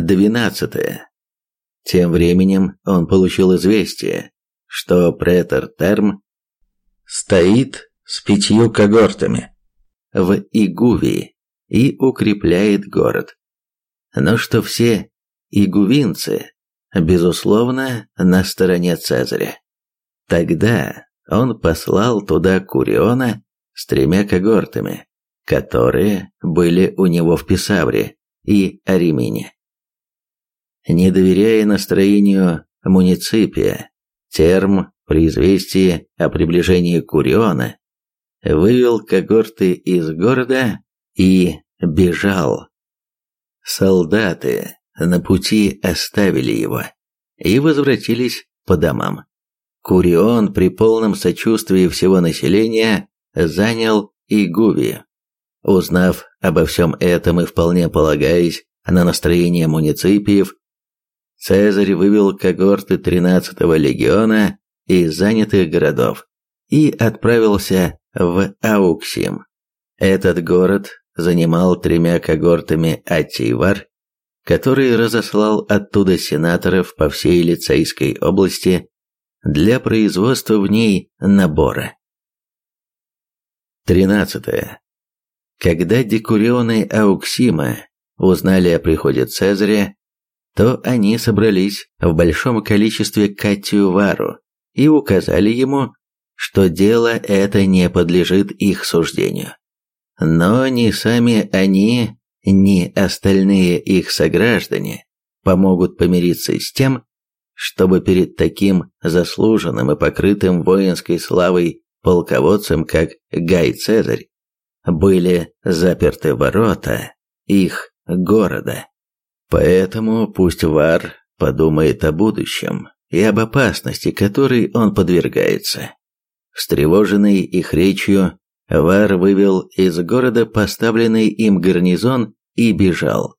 Двенадцатое. Тем временем он получил известие, что претор Терм стоит с пятью когортами в Игувии и укрепляет город. Но что все игувинцы, безусловно, на стороне Цезаря. Тогда он послал туда Куриона с тремя когортами, которые были у него в Писавре и Аримине. Не доверяя настроению муниципия, Терм при известии о приближении Куриона вывел когорты из города и бежал. Солдаты на пути оставили его и возвратились по домам. Курион при полном сочувствии всего населения занял Игувию. Узнав обо всем этом и вполне полагаясь на настроение муниципиев, Цезарь вывел когорты 13-го легиона из занятых городов и отправился в Ауксим. Этот город занимал тремя когортами Ативар, который разослал оттуда сенаторов по всей лицейской области для производства в ней набора. 13. Когда декурионы Ауксима узнали о приходе Цезаря, то они собрались в большом количестве к Катювару и указали ему, что дело это не подлежит их суждению. Но ни сами они, ни остальные их сограждане помогут помириться с тем, чтобы перед таким заслуженным и покрытым воинской славой полководцем, как Гай Цезарь, были заперты ворота их города. Поэтому пусть Вар подумает о будущем и об опасности, которой он подвергается. Встревоженный их речью, Вар вывел из города поставленный им гарнизон и бежал.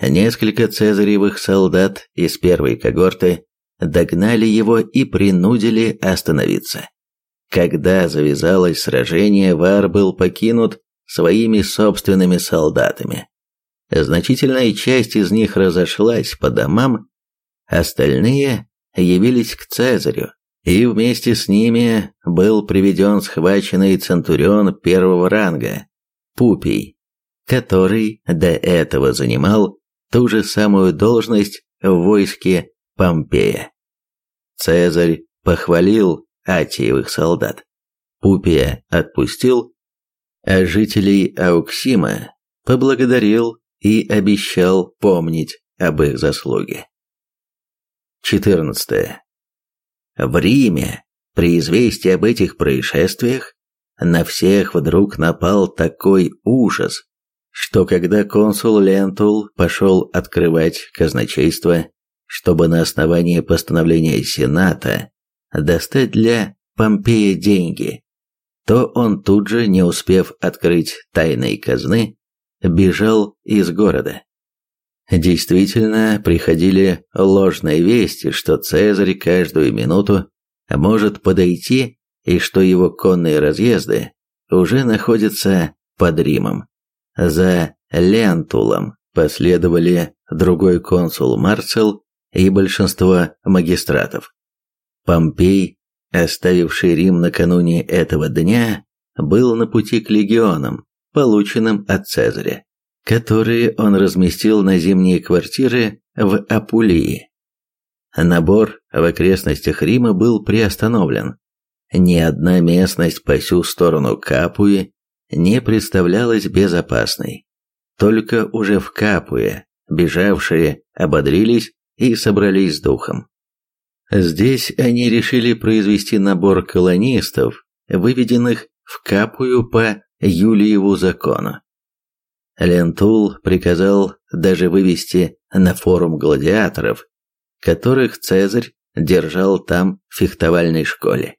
Несколько цезаревых солдат из первой когорты догнали его и принудили остановиться. Когда завязалось сражение, Вар был покинут своими собственными солдатами. Значительная часть из них разошлась по домам, остальные явились к Цезарю, и вместе с ними был приведен схваченный центурион первого ранга, Пупий, который до этого занимал ту же самую должность в войске Помпея. Цезарь похвалил Атиевых солдат, Пупия отпустил, а жителей Ауксима поблагодарил и обещал помнить об их заслуге. 14. В Риме, при известии об этих происшествиях, на всех вдруг напал такой ужас, что когда консул Лентул пошел открывать казначейство, чтобы на основании постановления Сената достать для Помпея деньги, то он тут же, не успев открыть тайной казны, бежал из города. Действительно, приходили ложные вести, что Цезарь каждую минуту может подойти и что его конные разъезды уже находятся под Римом. За Лентулом последовали другой консул Марцел и большинство магистратов. Помпей, оставивший Рим накануне этого дня, был на пути к легионам, полученным от Цезаря, которые он разместил на зимние квартиры в Апулии. Набор в окрестностях Рима был приостановлен. Ни одна местность по всю сторону Капуи не представлялась безопасной. Только уже в Капуе бежавшие ободрились и собрались с духом. Здесь они решили произвести набор колонистов, выведенных в Капую по Юлиеву закону. Лентул приказал даже вывести на форум гладиаторов, которых Цезарь держал там в фехтовальной школе.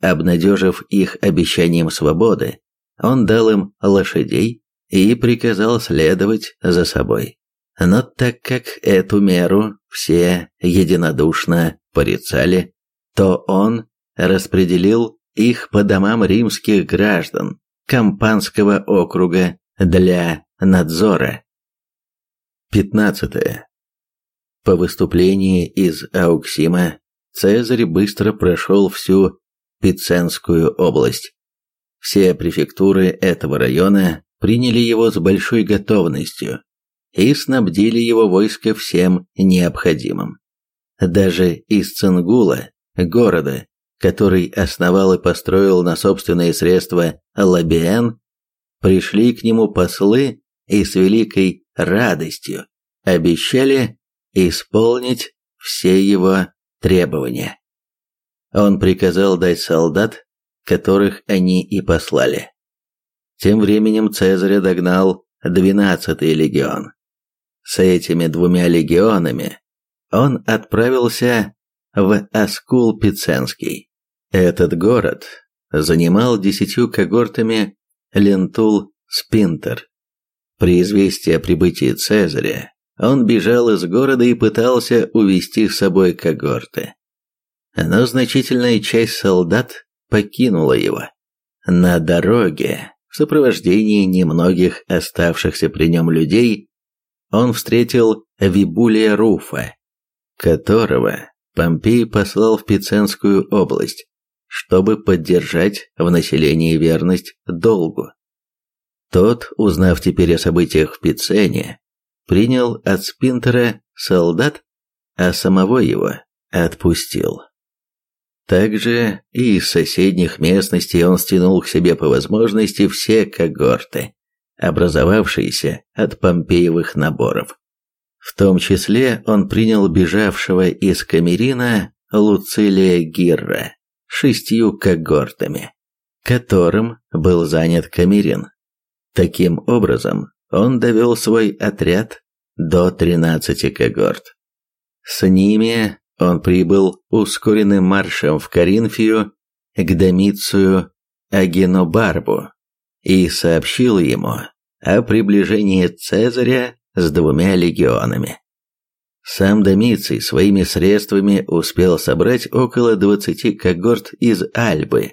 Обнадежив их обещанием свободы, он дал им лошадей и приказал следовать за собой. Но так как эту меру все единодушно порицали, то он распределил их по домам римских граждан Кампанского округа для надзора. 15. По выступлении из Ауксима Цезарь быстро прошел всю Пиценскую область. Все префектуры этого района приняли его с большой готовностью и снабдили его войско всем необходимым. Даже из Цингула, города, который основал и построил на собственные средства Лабиен, пришли к нему послы и с великой радостью обещали исполнить все его требования. Он приказал дать солдат, которых они и послали. Тем временем Цезаря догнал 12-й легион. С этими двумя легионами он отправился в Аскул Пиценский. Этот город занимал десятью когортами Лентул Спинтер. При известии о прибытии Цезаря он бежал из города и пытался увести с собой когорты. Но значительная часть солдат покинула его. На дороге, в сопровождении немногих оставшихся при нем людей, он встретил Вибулия Руфа, которого Помпей послал в Пиценскую область, чтобы поддержать в населении верность долгу. Тот, узнав теперь о событиях в Пицене, принял от Спинтера солдат, а самого его отпустил. Также и из соседних местностей он стянул к себе по возможности все когорты, образовавшиеся от помпеевых наборов. В том числе он принял бежавшего из Камерина Луцилия Гирра шестью когортами, которым был занят Камерин. Таким образом, он довел свой отряд до 13 когорт. С ними он прибыл ускоренным маршем в Коринфию к Домицию Агенобарбу и сообщил ему о приближении Цезаря с двумя легионами. Сам Домиций своими средствами успел собрать около 20 когорт из Альбы,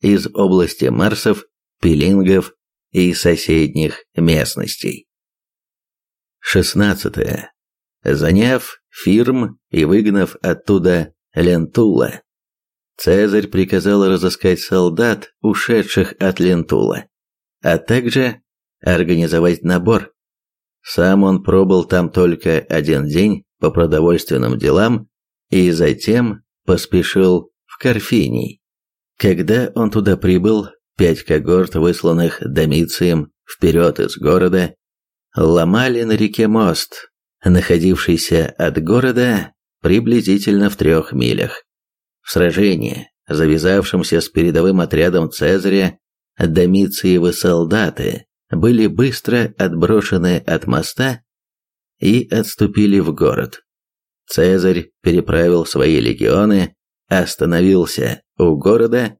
из области Марсов, Пелингов и соседних местностей. 16. Заняв Фирм и выгнав оттуда Лентула, Цезарь приказал разыскать солдат, ушедших от Лентула, а также организовать набор. Сам он пробыл там только один день по продовольственным делам и затем поспешил в Карфиний. Когда он туда прибыл, пять когорт, высланных Домицием вперед из города, ломали на реке мост, находившийся от города приблизительно в трех милях. В сражении, завязавшемся с передовым отрядом Цезаря, Домициевы солдаты были быстро отброшены от моста и отступили в город. Цезарь переправил свои легионы, остановился у города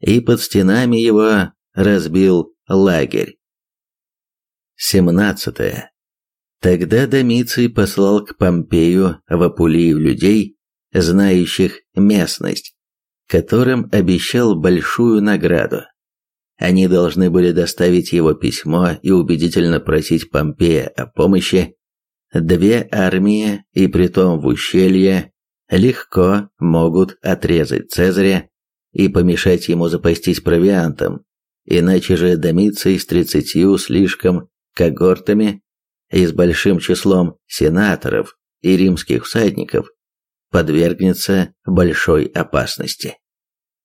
и под стенами его разбил лагерь. 17. Тогда Домиций послал к Помпею в Апулию людей, знающих местность, которым обещал большую награду. Они должны были доставить его письмо и убедительно просить Помпея о помощи. Две армии, и притом в ущелье, легко могут отрезать Цезаря и помешать ему запастись провиантом, иначе же Домиций с тридцатью слишком когортами и с большим числом сенаторов и римских всадников подвергнется большой опасности.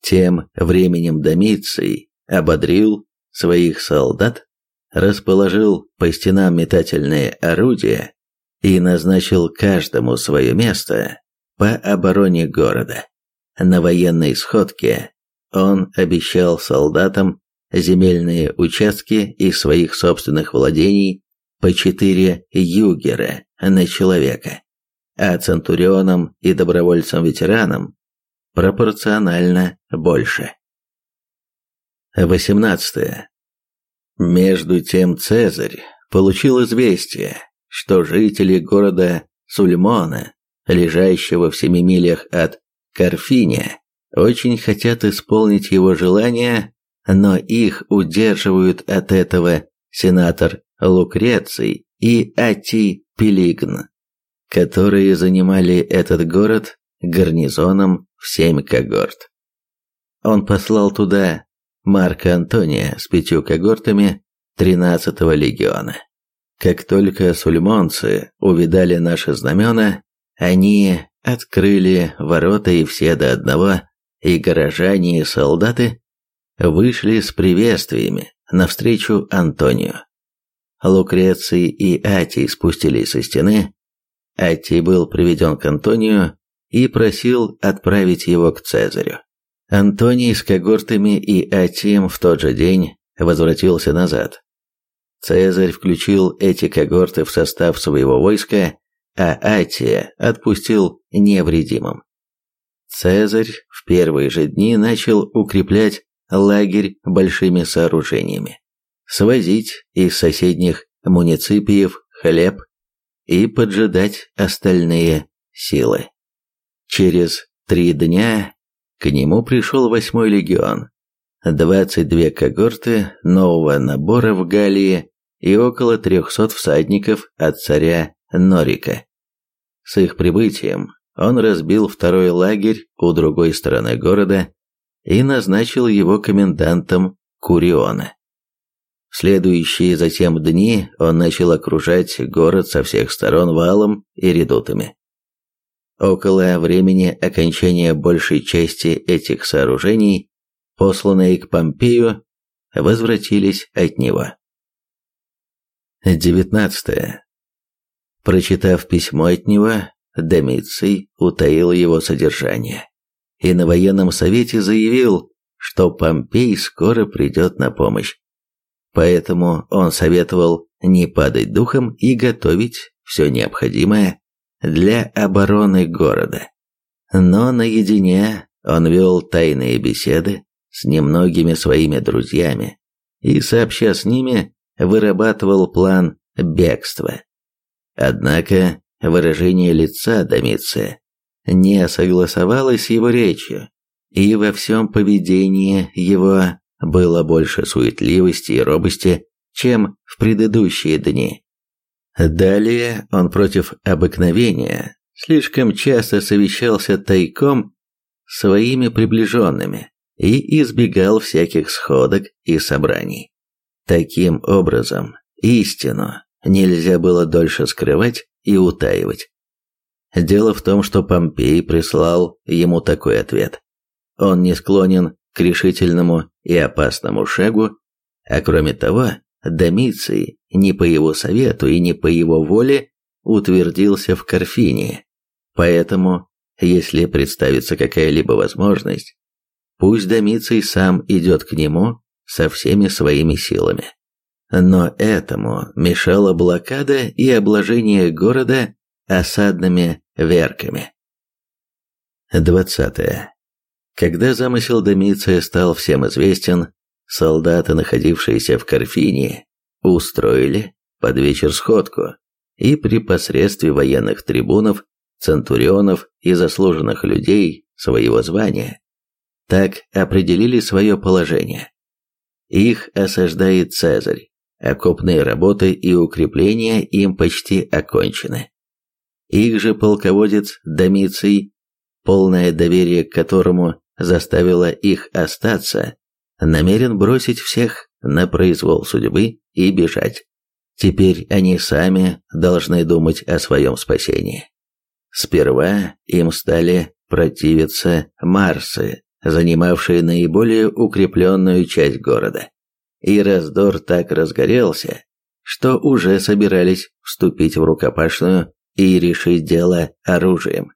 Тем временем Домиций ободрил своих солдат, расположил по стенам метательные орудия и назначил каждому свое место по обороне города. На военной сходке он обещал солдатам земельные участки из своих собственных владений по четыре югера на человека, а центурионам и добровольцам-ветеранам пропорционально больше. 18. Между тем Цезарь получил известие, что жители города Сульмона, лежащего в семи милях от Карфиния очень хотят исполнить его желание, но их удерживают от этого сенатор Лукреций и Ати Пелигн, которые занимали этот город гарнизоном в семь когорт. Он послал туда Марка Антония с пятью когортами 13-го легиона. Как только сульмонцы увидали наши знамена, они открыли ворота и все до одного, и горожане, и солдаты вышли с приветствиями навстречу Антонию. Лукреций и Атий спустились со стены, Атий был приведен к Антонию и просил отправить его к Цезарю. Антоний с когортами и Атием в тот же день возвратился назад. Цезарь включил эти когорты в состав своего войска, а Атия отпустил невредимым. Цезарь в первые же дни начал укреплять лагерь большими сооружениями, свозить из соседних муниципиев хлеб и поджидать остальные силы. Через три дня к нему пришел восьмой легион, 22 когорты нового набора в Галлии и около 300 всадников от царя Норика. С их прибытием он разбил второй лагерь у другой стороны города и назначил его комендантом Куриона. В следующие затем дни он начал окружать город со всех сторон валом и редутами. Около времени окончания большей части этих сооружений, посланные к Помпею, возвратились от него. 19. Прочитав письмо от него, Домиций утаил его содержание и на военном совете заявил, что Помпей скоро придет на помощь. Поэтому он советовал не падать духом и готовить все необходимое для обороны города. Но наедине он вел тайные беседы с немногими своими друзьями и, сообща с ними, вырабатывал план бегства. Однако выражение лица Домиция не согласовалось с его речью, и во всем поведении его было больше суетливости и робости, чем в предыдущие дни. Далее он против обыкновения слишком часто совещался тайком своими приближенными и избегал всяких сходок и собраний. Таким образом, истину нельзя было дольше скрывать и утаивать. Дело в том, что Помпей прислал ему такой ответ. Он не склонен к решительному и опасному шагу, а кроме того, Домиций не по его совету и не по его воле утвердился в Карфинии. Поэтому, если представится какая-либо возможность, пусть Домиций сам идет к нему со всеми своими силами. Но этому мешала блокада и обложение города осадными верками. 20. Когда замысел Домиция стал всем известен, солдаты, находившиеся в Карфинии, устроили под вечер сходку и при посредстве военных трибунов, центурионов и заслуженных людей своего звания так определили свое положение. Их осаждает Цезарь, окопные работы и укрепления им почти окончены. Их же полководец Домиций, полное доверие к которому заставило их остаться, намерен бросить всех на произвол судьбы и бежать. Теперь они сами должны думать о своем спасении. Сперва им стали противиться марсы, занимавшие наиболее укрепленную часть города. И раздор так разгорелся, что уже собирались вступить в рукопашную и решить дело оружием.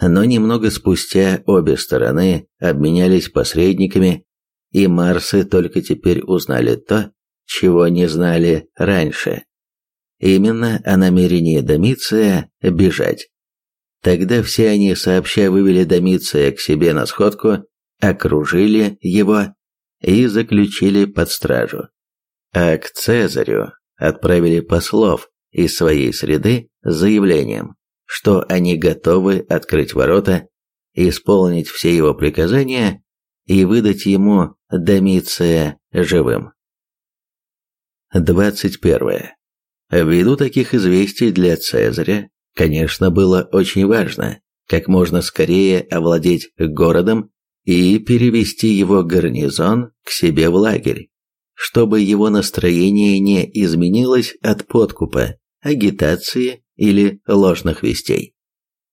Но немного спустя обе стороны обменялись посредниками, и Марсы только теперь узнали то, чего не знали раньше. Именно о намерении Домиция бежать. Тогда все они сообща вывели Домиция к себе на сходку, окружили его и заключили под стражу. А к Цезарю отправили послов из своей среды с заявлением, что они готовы открыть ворота, исполнить все его приказания и выдать ему Домиция живым. 21. Ввиду таких известий для Цезаря, конечно, было очень важно как можно скорее овладеть городом и перевести его гарнизон к себе в лагерь, чтобы его настроение не изменилось от подкупа, агитации или ложных вестей.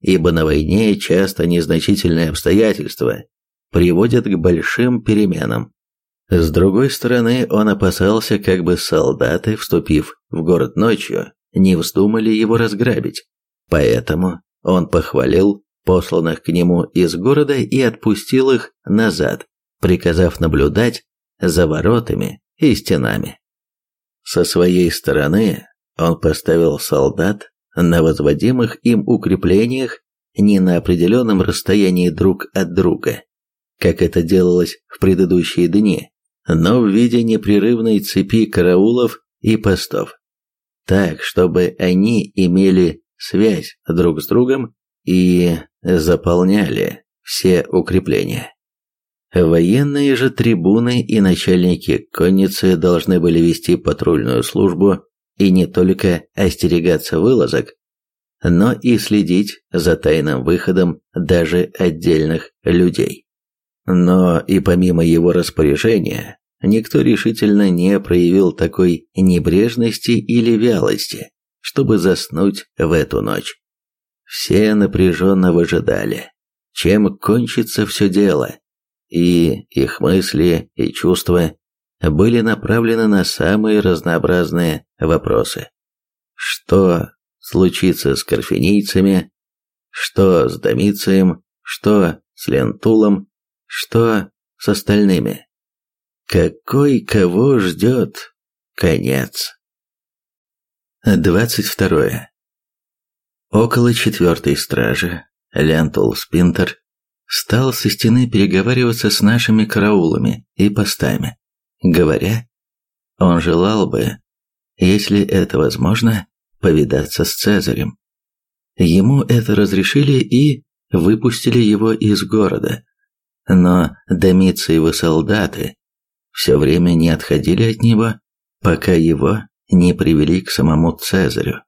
Ибо на войне часто незначительные обстоятельства приводят к большим переменам. С другой стороны, он опасался, как бы солдаты, вступив в город ночью, не вздумали его разграбить. Поэтому он похвалил посланных к нему из города и отпустил их назад, приказав наблюдать за воротами и стенами. Со своей стороны он поставил солдат на возводимых им укреплениях не на определенном расстоянии друг от друга, как это делалось в предыдущие дни, но в виде непрерывной цепи караулов и постов, так, чтобы они имели связь друг с другом и заполняли все укрепления. Военные же трибуны и начальники конницы должны были вести патрульную службу и не только остерегаться вылазок, но и следить за тайным выходом даже отдельных людей. Но и помимо его распоряжения, никто решительно не проявил такой небрежности или вялости, чтобы заснуть в эту ночь. Все напряженно выжидали, чем кончится все дело, и их мысли и чувства были направлены на самые разнообразные вопросы. Что случится с карфинийцами, что с Домицием, что с Лентулом, что с остальными. Какой кого ждет конец? Двадцать второе. Около четвертой стражи Лентул Спинтер стал со стены переговариваться с нашими караулами и постами, говоря, он желал бы, если это возможно, повидаться с Цезарем. Ему это разрешили и выпустили его из города, но Домициевы солдаты все время не отходили от него, пока его не привели к самому Цезарю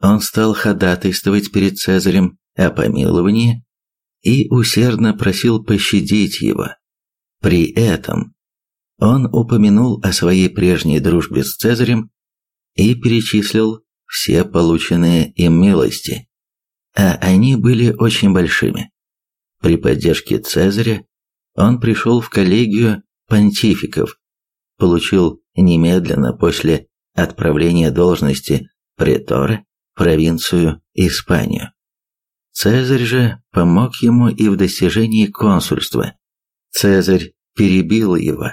он стал ходатайствовать перед Цезарем о помиловании и усердно просил пощадить его. При этом он упомянул о своей прежней дружбе с Цезарем и перечислил все полученные им милости, а они были очень большими. При поддержке Цезаря он пришел в коллегию понтификов, получил немедленно после отправления должности претора провинцию Испанию. Цезарь же помог ему и в достижении консульства. Цезарь перебил его.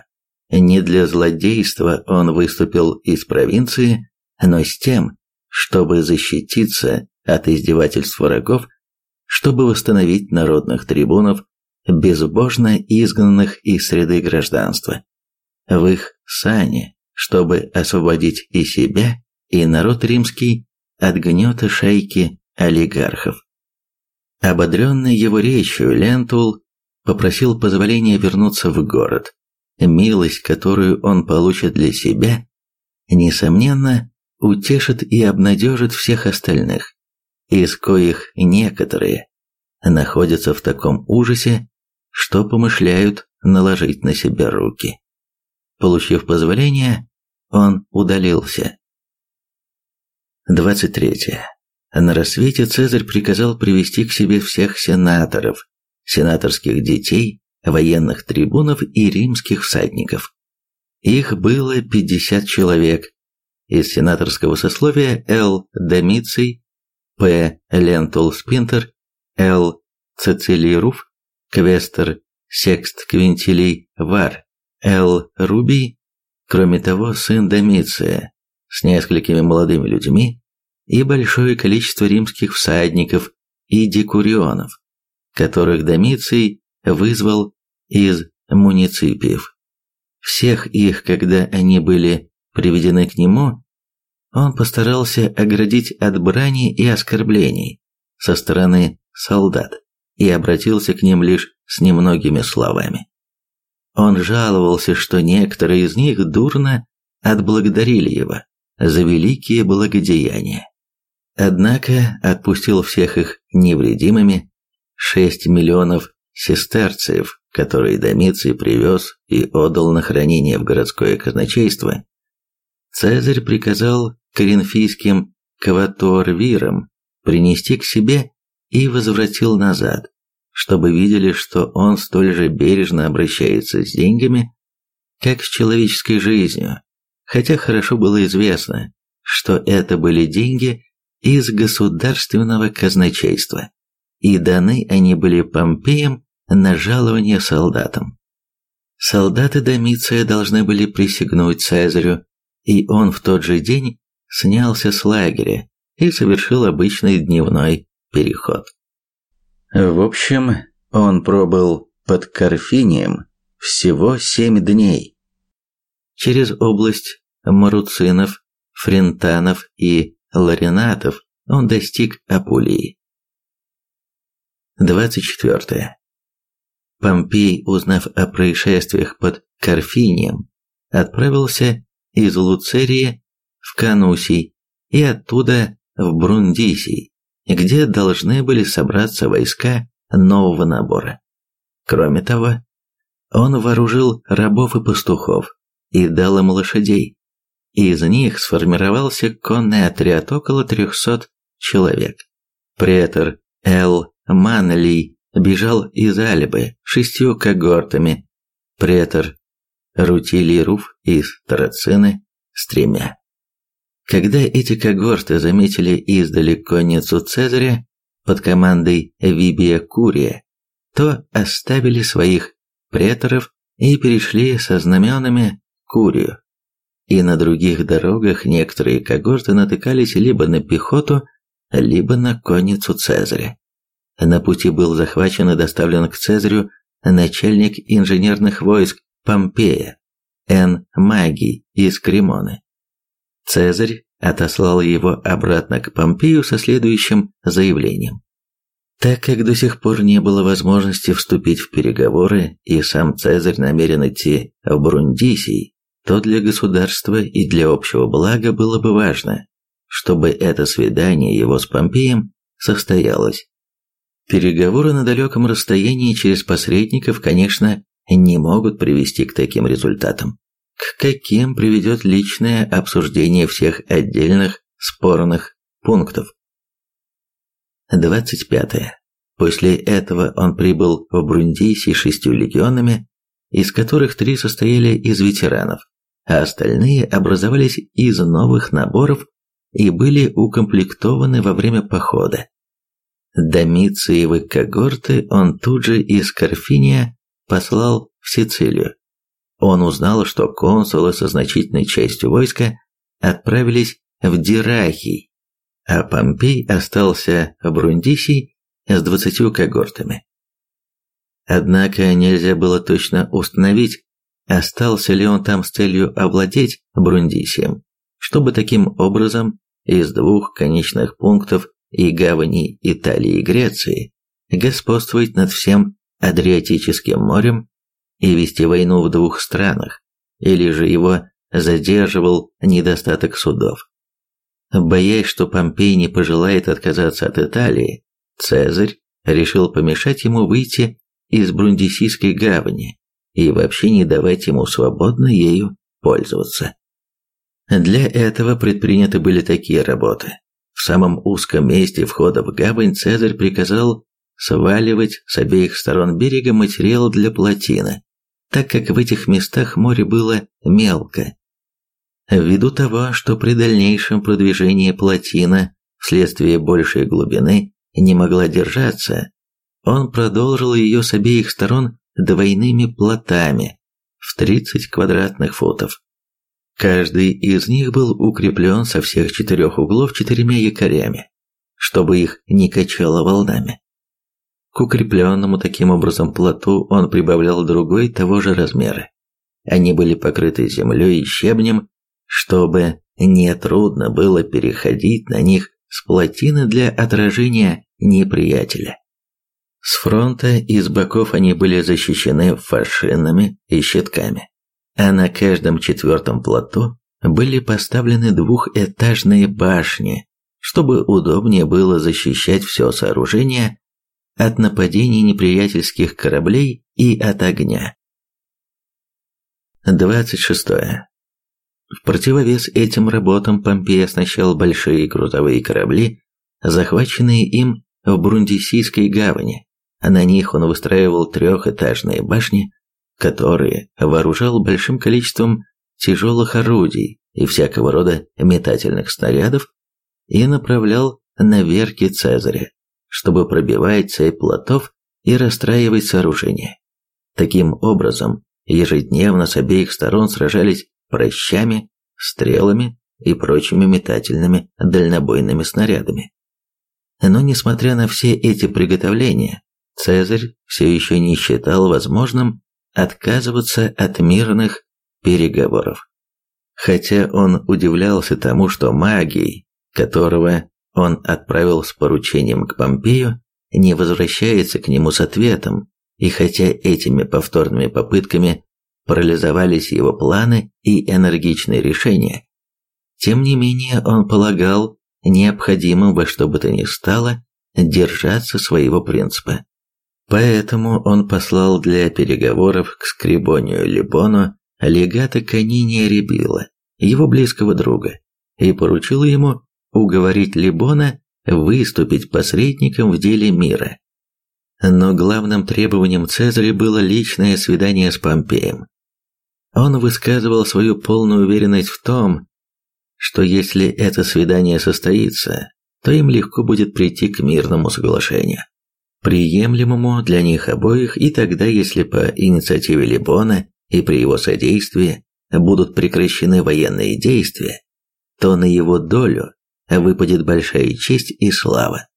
Не для злодейства он выступил из провинции, но с тем, чтобы защититься от издевательств врагов, чтобы восстановить народных трибунов, безбожно изгнанных из среды гражданства, в их сане, чтобы освободить и себя, и народ римский от гнета шайки олигархов. Ободренный его речью, Лентул попросил позволения вернуться в город. Милость, которую он получит для себя, несомненно, утешит и обнадежит всех остальных, из коих некоторые находятся в таком ужасе, что помышляют наложить на себя руки. Получив позволение, он удалился. 23. На рассвете Цезарь приказал привести к себе всех сенаторов, сенаторских детей, военных трибунов и римских всадников. Их было 50 человек. Из сенаторского сословия Л. Домиций, П. Лентул Спинтер, Л. Цецилий Руф, квестор Секст Квинтилий Вар, Л. Рубий, кроме того, сын Домиция, с несколькими молодыми людьми и большое количество римских всадников и декурионов, которых Домиций вызвал из муниципиев. Всех их, когда они были приведены к нему, он постарался оградить от брани и оскорблений со стороны солдат и обратился к ним лишь с немногими словами. Он жаловался, что некоторые из них дурно отблагодарили его, за великие благодеяния. Однако отпустил всех их невредимыми, 6 миллионов сестерцев, которые Домиций привез и отдал на хранение в городское казначейство, Цезарь приказал коринфийским каваторвирам принести к себе и возвратил назад, чтобы видели, что он столь же бережно обращается с деньгами, как с человеческой жизнью, хотя хорошо было известно, что это были деньги из государственного казначейства, и даны они были Помпеем на жалование солдатам. Солдаты Домиция должны были присягнуть Цезарю, и он в тот же день снялся с лагеря и совершил обычный дневной переход. В общем, он пробыл под Карфинием всего семь дней. Через область Маруцинов, Френтанов и Ларинатов он достиг Апулии. 24. Помпей, узнав о происшествиях под Карфинием, отправился из Луцерии в Канусий и оттуда в Брундисий, где должны были собраться войска нового набора. Кроме того, он вооружил рабов и пастухов и дал им лошадей. Из них сформировался конный отряд около 300 человек. Претор Эл Манли бежал из Альбы шестью когортами, претор Рутилий из Тарацины с тремя. Когда эти когорты заметили издали конницу Цезаря под командой Вибия Курия, то оставили своих преторов и перешли со знаменами Курию. И на других дорогах некоторые когорты натыкались либо на пехоту, либо на конницу Цезаря. На пути был захвачен и доставлен к Цезарю начальник инженерных войск Помпея, Н. Магий из Кремоны. Цезарь отослал его обратно к Помпею со следующим заявлением. Так как до сих пор не было возможности вступить в переговоры, и сам Цезарь намерен идти в Брундисий, то для государства и для общего блага было бы важно, чтобы это свидание его с Помпеем состоялось. Переговоры на далеком расстоянии через посредников, конечно, не могут привести к таким результатам, к каким приведет личное обсуждение всех отдельных спорных пунктов. 25. После этого он прибыл в Брундийси шестью легионами, из которых три состояли из ветеранов, а остальные образовались из новых наборов и были укомплектованы во время похода. Домициевы когорты он тут же из Карфиния послал в Сицилию. Он узнал, что консулы со значительной частью войска отправились в Дирахий, а Помпей остался в Брундисии с двадцатью когортами. Однако нельзя было точно установить, остался ли он там с целью овладеть Брундисием, чтобы таким образом из двух конечных пунктов и гавани Италии и Греции господствовать над всем Адриатическим морем и вести войну в двух странах, или же его задерживал недостаток судов. Боясь, что Помпей не пожелает отказаться от Италии, Цезарь решил помешать ему выйти из Брундисийской гавани и вообще не давать ему свободно ею пользоваться. Для этого предприняты были такие работы. В самом узком месте входа в гавань Цезарь приказал сваливать с обеих сторон берега материал для плотины, так как в этих местах море было мелко. Ввиду того, что при дальнейшем продвижении плотина вследствие большей глубины не могла держаться, он продолжил ее с обеих сторон двойными плотами в 30 квадратных футов. Каждый из них был укреплен со всех четырех углов четырьмя якорями, чтобы их не качало волнами. К укрепленному таким образом плоту он прибавлял другой того же размера. Они были покрыты землей и щебнем, чтобы нетрудно было переходить на них с плотины для отражения неприятеля. С фронта и с боков они были защищены фашинами и щитками, а на каждом четвертом плоту были поставлены двухэтажные башни, чтобы удобнее было защищать все сооружение от нападений неприятельских кораблей и от огня. 26. В противовес этим работам Помпей оснащал большие грузовые корабли, захваченные им в Брундисийской гавани, а на них он выстраивал трехэтажные башни, которые вооружал большим количеством тяжелых орудий и всякого рода метательных снарядов и направлял на верки Цезаря, чтобы пробивать цепь плотов и расстраивать сооружения. Таким образом, ежедневно с обеих сторон сражались прощами, стрелами и прочими метательными дальнобойными снарядами. Но несмотря на все эти приготовления, Цезарь все еще не считал возможным отказываться от мирных переговоров. Хотя он удивлялся тому, что магией, которого он отправил с поручением к Помпею, не возвращается к нему с ответом, и хотя этими повторными попытками парализовались его планы и энергичные решения, тем не менее он полагал необходимым во что бы то ни стало держаться своего принципа. Поэтому он послал для переговоров к Скрибонию Либону легата Каниния Ребила, его близкого друга, и поручил ему уговорить Либона выступить посредником в деле мира. Но главным требованием Цезаря было личное свидание с Помпеем. Он высказывал свою полную уверенность в том, что если это свидание состоится, то им легко будет прийти к мирному соглашению приемлемому для них обоих, и тогда, если по инициативе Либона и при его содействии будут прекращены военные действия, то на его долю выпадет большая честь и слава.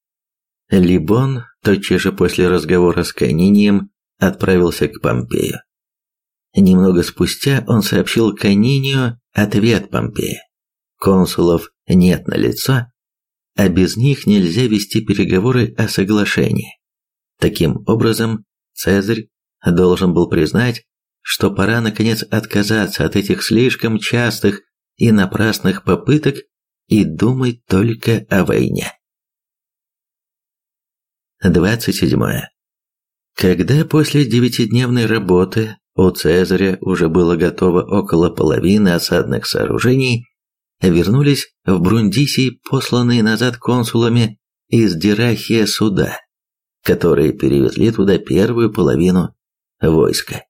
Либон тотчас же после разговора с Канинием отправился к Помпею. Немного спустя он сообщил Канинию ответ Помпея. Консулов нет на лицо, а без них нельзя вести переговоры о соглашении. Таким образом, Цезарь должен был признать, что пора наконец отказаться от этих слишком частых и напрасных попыток и думать только о войне. 27. Когда после девятидневной работы у Цезаря уже было готово около половины осадных сооружений, вернулись в Брундисий посланные назад консулами из Дирахия суда которые перевезли туда первую половину войска.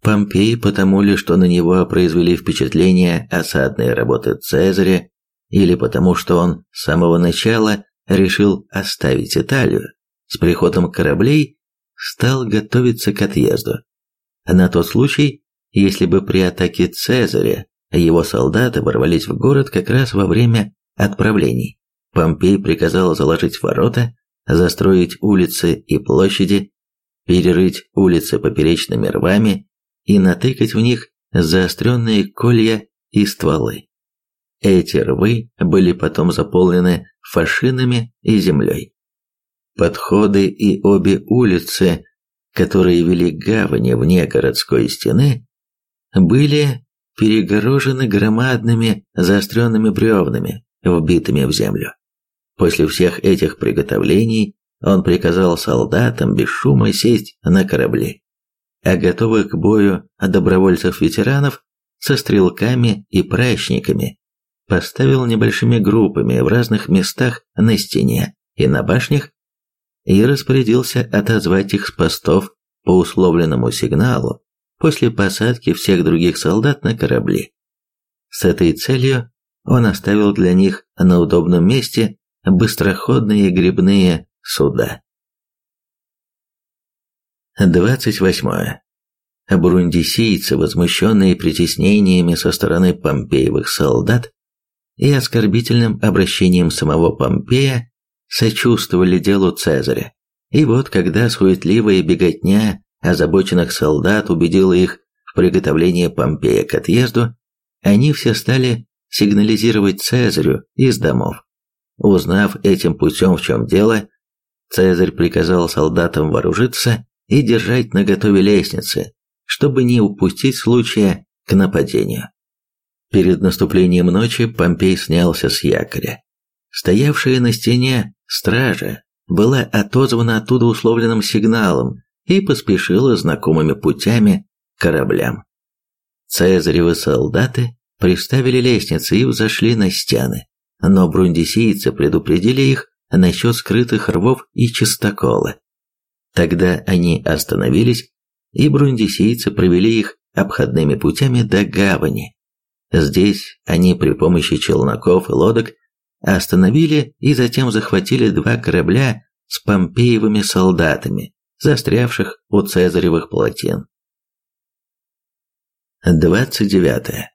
Помпей, потому ли, что на него произвели впечатление осадные работы Цезаря, или потому что он с самого начала решил оставить Италию, с приходом кораблей стал готовиться к отъезду. На тот случай, если бы при атаке Цезаря его солдаты ворвались в город как раз во время отправлений, Помпей приказал заложить ворота, застроить улицы и площади, перерыть улицы поперечными рвами и натыкать в них заостренные колья и стволы. Эти рвы были потом заполнены фашинами и землей. Подходы и обе улицы, которые вели к гавани вне городской стены, были перегорожены громадными заостренными бревнами, вбитыми в землю. После всех этих приготовлений он приказал солдатам без шума сесть на корабли, а готовых к бою добровольцев-ветеранов со стрелками и прачниками поставил небольшими группами в разных местах на стене и на башнях и распорядился отозвать их с постов по условленному сигналу после посадки всех других солдат на корабли. С этой целью он оставил для них на удобном месте быстроходные грибные суда. 28. Бурундисийцы, возмущенные притеснениями со стороны помпеевых солдат и оскорбительным обращением самого Помпея, сочувствовали делу Цезаря. И вот когда суетливая беготня озабоченных солдат убедила их в приготовлении Помпея к отъезду, они все стали сигнализировать Цезарю из домов. Узнав этим путем, в чем дело, Цезарь приказал солдатам вооружиться и держать наготове лестницы, чтобы не упустить случая к нападению. Перед наступлением ночи Помпей снялся с якоря. Стоявшая на стене стража была отозвана оттуда условленным сигналом и поспешила знакомыми путями к кораблям. Цезаревы солдаты приставили лестницы и взошли на стены, но брундисийцы предупредили их насчет скрытых рвов и чистокола. Тогда они остановились, и брундисийцы провели их обходными путями до гавани. Здесь они при помощи челноков и лодок остановили и затем захватили два корабля с помпеевыми солдатами, застрявших у Цезаревых плотин. 29.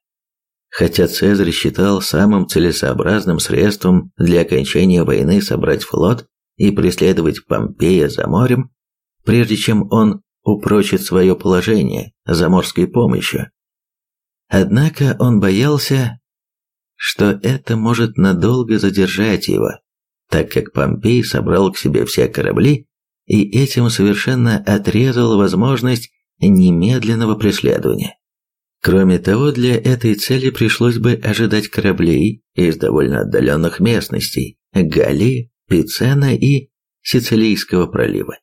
Хотя Цезарь считал самым целесообразным средством для окончания войны собрать флот и преследовать Помпея за морем, прежде чем он упрочит свое положение заморской помощью. Однако он боялся, что это может надолго задержать его, так как Помпей собрал к себе все корабли и этим совершенно отрезал возможность немедленного преследования. Кроме того, для этой цели пришлось бы ожидать кораблей из довольно отдаленных местностей – Галлии, Пицена и Сицилийского пролива.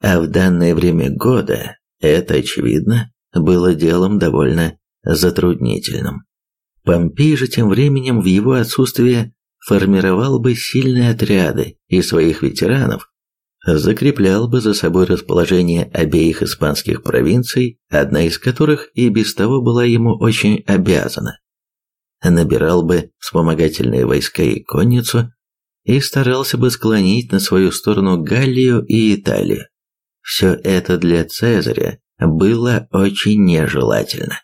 А в данное время года это, очевидно, было делом довольно затруднительным. Помпей же тем временем в его отсутствие формировал бы сильные отряды из своих ветеранов, закреплял бы за собой расположение обеих испанских провинций, одна из которых и без того была ему очень обязана. Набирал бы вспомогательные войска и конницу и старался бы склонить на свою сторону Галлию и Италию. Все это для Цезаря было очень нежелательно.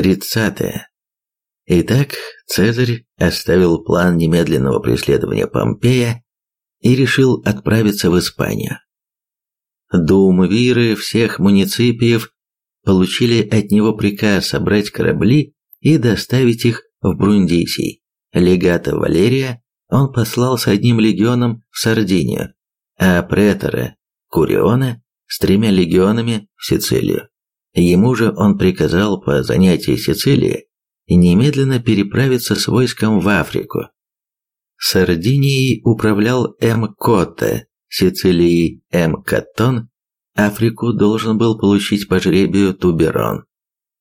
30. Итак, Цезарь оставил план немедленного преследования Помпея и решил отправиться в Испанию. Думвиры всех муниципиев получили от него приказ собрать корабли и доставить их в Брундисий. Легата Валерия он послал с одним легионом в Сардинию, а претора Куриона с тремя легионами в Сицилию. Ему же он приказал по занятии Сицилии немедленно переправиться с войском в Африку. Сардинией управлял М. Котте, Сицилией М. Каттон, Африку должен был получить по жребию Туберон.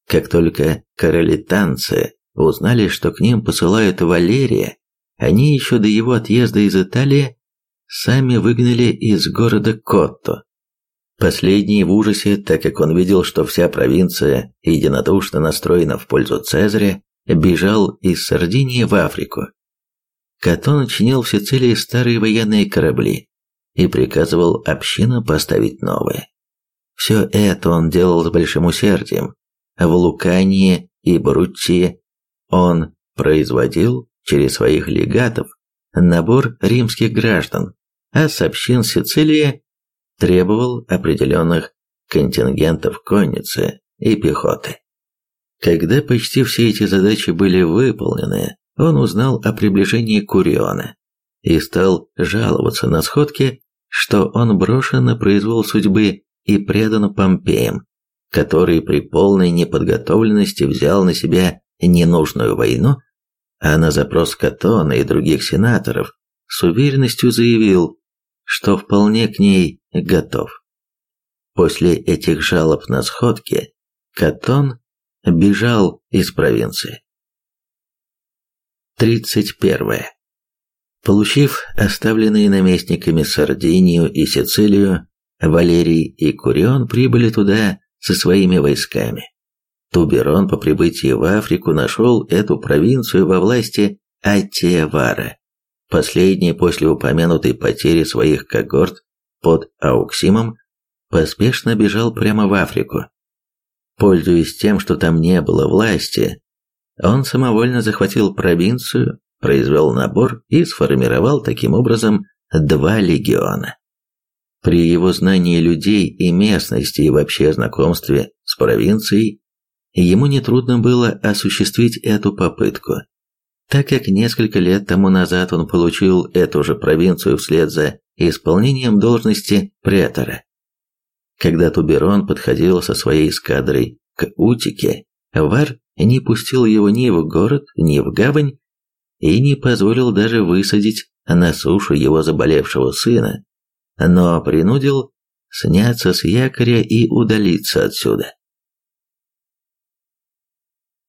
Как только королитанцы узнали, что к ним посылают Валерия, они еще до его отъезда из Италии сами выгнали из города Котто. Последний в ужасе, так как он видел, что вся провинция единодушно настроена в пользу Цезаря, бежал из Сардинии в Африку. Катон чинил в Сицилии старые военные корабли и приказывал общинам поставить новые. Все это он делал с большим усердием. В Лукании и Бруттии он производил через своих легатов набор римских граждан, а с общин Сицилии требовал определенных контингентов конницы и пехоты. Когда почти все эти задачи были выполнены, он узнал о приближении Куриона и стал жаловаться на сходке, что он брошен на произвол судьбы и предан Помпеем, который при полной неподготовленности взял на себя ненужную войну, а на запрос Катона и других сенаторов с уверенностью заявил, что вполне к ней готов. После этих жалоб на сходке Катон бежал из провинции. 31. Получив оставленные наместниками Сардинию и Сицилию, Валерий и Курион прибыли туда со своими войсками. Туберон по прибытии в Африку нашел эту провинцию во власти Аттия Последний после упомянутой потери своих когорт под Ауксимом поспешно бежал прямо в Африку. Пользуясь тем, что там не было власти, он самовольно захватил провинцию, произвел набор и сформировал таким образом два легиона. При его знании людей и местности и вообще знакомстве с провинцией, ему нетрудно было осуществить эту попытку так как несколько лет тому назад он получил эту же провинцию вслед за исполнением должности претора. Когда Туберон подходил со своей эскадрой к Утике, Вар не пустил его ни в город, ни в гавань и не позволил даже высадить на сушу его заболевшего сына, но принудил сняться с якоря и удалиться отсюда.